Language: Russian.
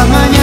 до меня